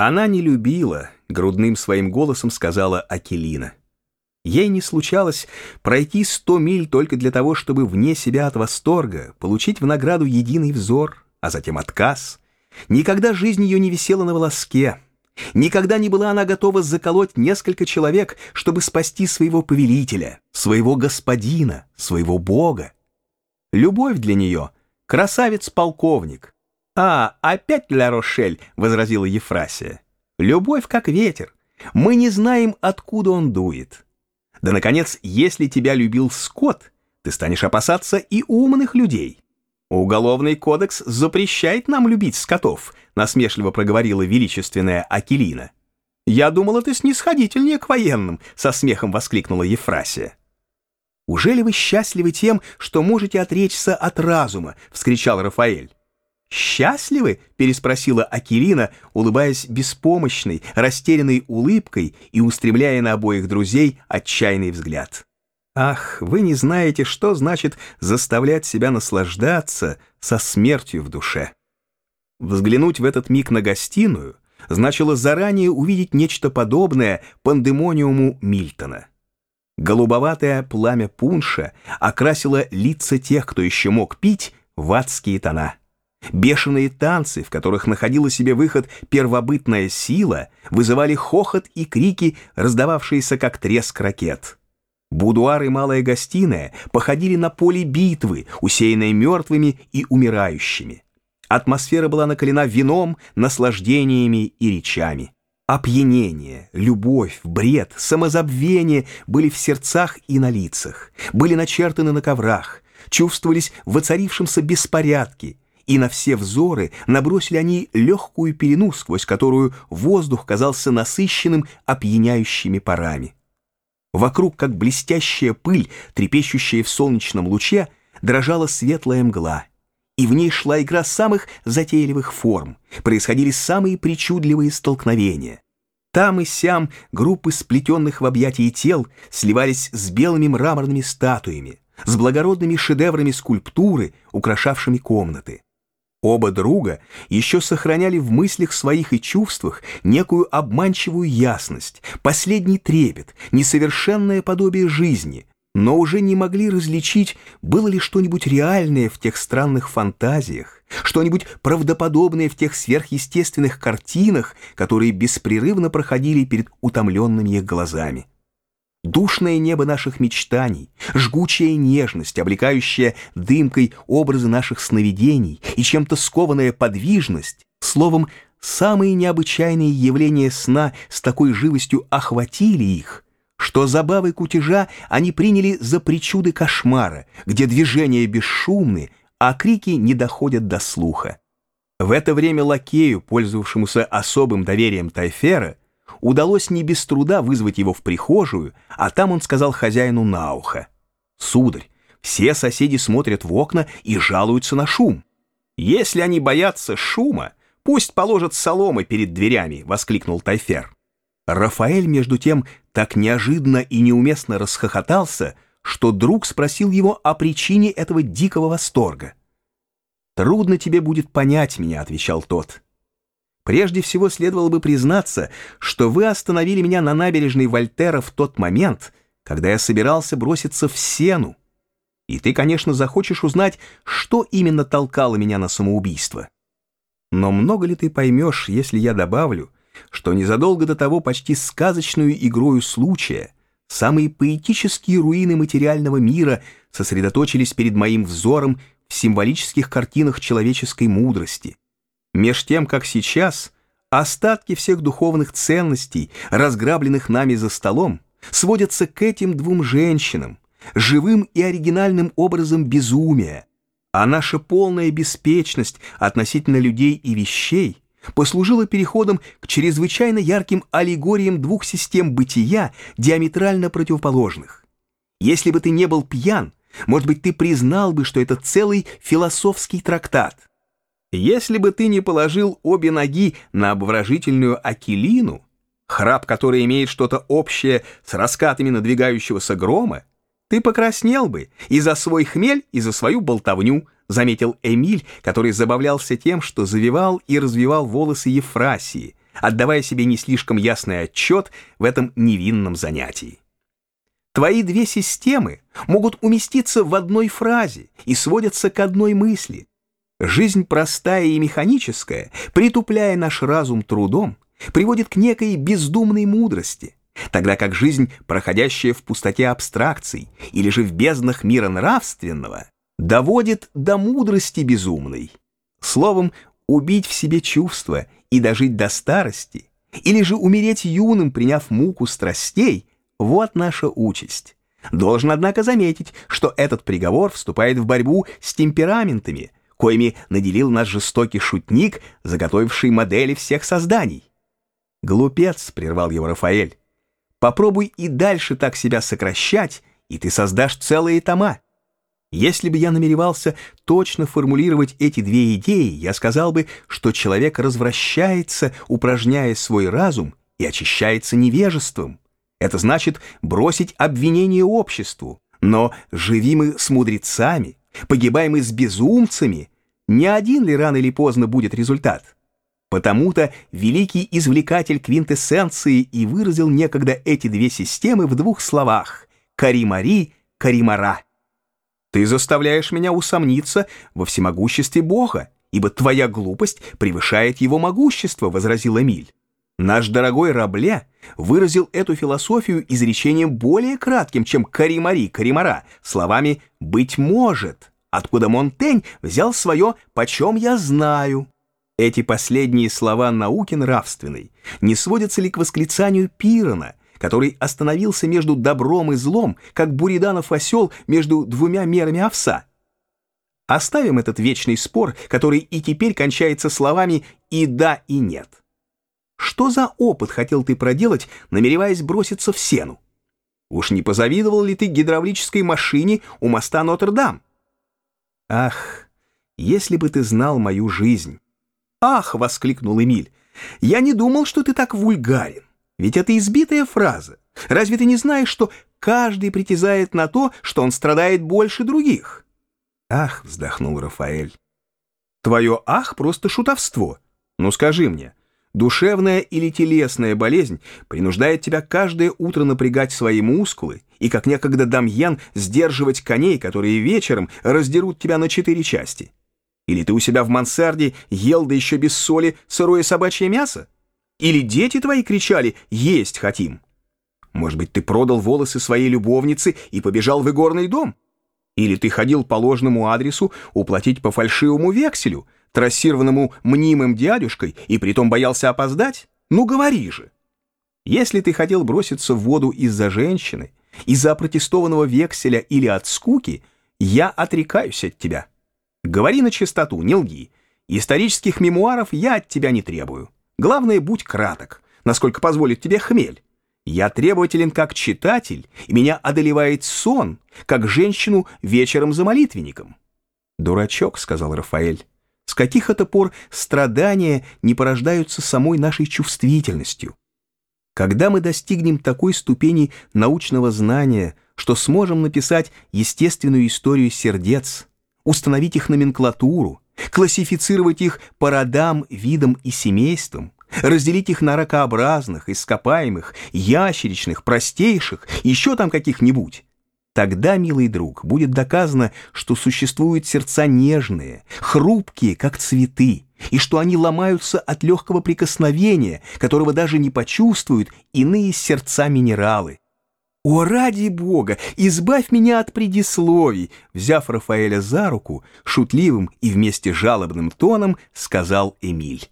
Она не любила, грудным своим голосом сказала Акелина. Ей не случалось пройти сто миль только для того, чтобы вне себя от восторга получить в награду единый взор, а затем отказ. Никогда жизнь ее не висела на волоске. Никогда не была она готова заколоть несколько человек, чтобы спасти своего повелителя, своего господина, своего бога. Любовь для нее — красавец-полковник. «А, опять Ля Рошель», — возразила Ефрасия. «Любовь как ветер. Мы не знаем, откуда он дует». Да, наконец, если тебя любил скот, ты станешь опасаться и умных людей. Уголовный кодекс запрещает нам любить скотов, насмешливо проговорила величественная Акелина. Я думала, ты снисходительнее к военным, со смехом воскликнула Ефрасия. «Ужели вы счастливы тем, что можете отречься от разума?» — вскричал Рафаэль. «Счастливы?» — переспросила Акирина, улыбаясь беспомощной, растерянной улыбкой и устремляя на обоих друзей отчаянный взгляд. «Ах, вы не знаете, что значит заставлять себя наслаждаться со смертью в душе». Взглянуть в этот миг на гостиную значило заранее увидеть нечто подобное пандемониуму Мильтона. Голубоватое пламя пунша окрасило лица тех, кто еще мог пить, в адские тона. Бешеные танцы, в которых находила себе выход первобытная сила, вызывали хохот и крики, раздававшиеся как треск ракет. Будуар и малая гостиная походили на поле битвы, усеянное мертвыми и умирающими. Атмосфера была накалена вином, наслаждениями и речами. Опьянение, любовь, бред, самозабвение были в сердцах и на лицах, были начертаны на коврах, чувствовались в воцарившемся беспорядке, и на все взоры набросили они легкую пелену, сквозь которую воздух казался насыщенным опьяняющими парами. Вокруг, как блестящая пыль, трепещущая в солнечном луче, дрожала светлая мгла, и в ней шла игра самых затейливых форм, происходили самые причудливые столкновения. Там и сям группы сплетенных в объятии тел сливались с белыми мраморными статуями, с благородными шедеврами скульптуры, украшавшими комнаты. Оба друга еще сохраняли в мыслях своих и чувствах некую обманчивую ясность, последний трепет, несовершенное подобие жизни, но уже не могли различить, было ли что-нибудь реальное в тех странных фантазиях, что-нибудь правдоподобное в тех сверхъестественных картинах, которые беспрерывно проходили перед утомленными их глазами. Душное небо наших мечтаний, жгучая нежность, облекающая дымкой образы наших сновидений и чем-то скованная подвижность, словом, самые необычайные явления сна с такой живостью охватили их, что забавы кутежа они приняли за причуды кошмара, где движения бесшумны, а крики не доходят до слуха. В это время лакею, пользовавшемуся особым доверием Тайфера, удалось не без труда вызвать его в прихожую, а там он сказал хозяину на ухо. «Сударь, все соседи смотрят в окна и жалуются на шум. Если они боятся шума, пусть положат соломы перед дверями», — воскликнул Тайфер. Рафаэль, между тем, так неожиданно и неуместно расхохотался, что друг спросил его о причине этого дикого восторга. «Трудно тебе будет понять меня», — отвечал тот. Прежде всего следовало бы признаться, что вы остановили меня на набережной Вольтера в тот момент, когда я собирался броситься в сену. И ты, конечно, захочешь узнать, что именно толкало меня на самоубийство. Но много ли ты поймешь, если я добавлю, что незадолго до того почти сказочную игрою случая самые поэтические руины материального мира сосредоточились перед моим взором в символических картинах человеческой мудрости — Меж тем, как сейчас, остатки всех духовных ценностей, разграбленных нами за столом, сводятся к этим двум женщинам, живым и оригинальным образом безумия, а наша полная беспечность относительно людей и вещей послужила переходом к чрезвычайно ярким аллегориям двух систем бытия, диаметрально противоположных. Если бы ты не был пьян, может быть, ты признал бы, что это целый философский трактат. Если бы ты не положил обе ноги на обворожительную Акелину, храп который имеет что-то общее с раскатами надвигающегося грома, ты покраснел бы и за свой хмель, и за свою болтовню, заметил Эмиль, который забавлялся тем, что завивал и развивал волосы Ефрасии, отдавая себе не слишком ясный отчет в этом невинном занятии. Твои две системы могут уместиться в одной фразе и сводятся к одной мысли. Жизнь простая и механическая, притупляя наш разум трудом, приводит к некой бездумной мудрости, тогда как жизнь, проходящая в пустоте абстракций или же в безднах мира нравственного, доводит до мудрости безумной. Словом, убить в себе чувства и дожить до старости, или же умереть юным, приняв муку страстей, вот наша участь. Должен, однако, заметить, что этот приговор вступает в борьбу с темпераментами, коими наделил наш жестокий шутник, заготовивший модели всех созданий. «Глупец», — прервал его Рафаэль, — «попробуй и дальше так себя сокращать, и ты создашь целые тома. Если бы я намеревался точно формулировать эти две идеи, я сказал бы, что человек развращается, упражняя свой разум, и очищается невежеством. Это значит бросить обвинение обществу. Но живи мы с мудрецами, погибаем мы с безумцами, не один ли рано или поздно будет результат? Потому-то великий извлекатель квинтэссенции и выразил некогда эти две системы в двух словах «каримари», «каримара». Ты заставляешь меня усомниться во всемогуществе Бога, ибо твоя глупость превышает его могущество, — возразил Эмиль. Наш дорогой Рабле выразил эту философию изречением более кратким, чем «каримари», «каримара», словами «быть может», откуда Монтень взял свое «почем я знаю». Эти последние слова науки нравственной не сводятся ли к восклицанию Пирона, который остановился между добром и злом, как Буриданов осел между двумя мерами овса. Оставим этот вечный спор, который и теперь кончается словами «и да, и нет». Что за опыт хотел ты проделать, намереваясь броситься в сену? Уж не позавидовал ли ты гидравлической машине у моста Нотр-Дам? Ах, если бы ты знал мою жизнь! Ах, воскликнул Эмиль, я не думал, что ты так вульгарен. Ведь это избитая фраза. Разве ты не знаешь, что каждый притязает на то, что он страдает больше других? Ах, вздохнул Рафаэль. Твое ах просто шутовство. Ну скажи мне, душевная или телесная болезнь принуждает тебя каждое утро напрягать свои мускулы и, как некогда Дамьян, сдерживать коней, которые вечером раздерут тебя на четыре части? Или ты у себя в мансарде ел да еще без соли сырое собачье мясо? Или дети твои кричали «Есть хотим»? Может быть, ты продал волосы своей любовницы и побежал в игорный дом? Или ты ходил по ложному адресу уплатить по фальшивому векселю, трассированному мнимым дядюшкой, и притом боялся опоздать? Ну, говори же! Если ты хотел броситься в воду из-за женщины, из-за протестованного векселя или от скуки, я отрекаюсь от тебя. Говори на чистоту, не лги. Исторических мемуаров я от тебя не требую. Главное, будь краток, насколько позволит тебе хмель. Я требователен как читатель, и меня одолевает сон, как женщину вечером за молитвенником. «Дурачок», — сказал Рафаэль, — «с каких это пор страдания не порождаются самой нашей чувствительностью? Когда мы достигнем такой ступени научного знания, что сможем написать естественную историю сердец, установить их номенклатуру, классифицировать их по родам, видам и семействам, разделить их на ракообразных, ископаемых, ящеричных, простейших, еще там каких-нибудь. Тогда, милый друг, будет доказано, что существуют сердца нежные, хрупкие, как цветы, и что они ломаются от легкого прикосновения, которого даже не почувствуют иные сердца-минералы. «О, ради бога, избавь меня от предисловий!» Взяв Рафаэля за руку, шутливым и вместе жалобным тоном сказал Эмиль.